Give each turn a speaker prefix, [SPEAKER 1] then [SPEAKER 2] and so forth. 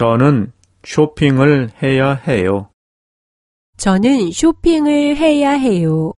[SPEAKER 1] 저는 쇼핑을 해야 해요.
[SPEAKER 2] 저는 쇼핑을 해야 해요.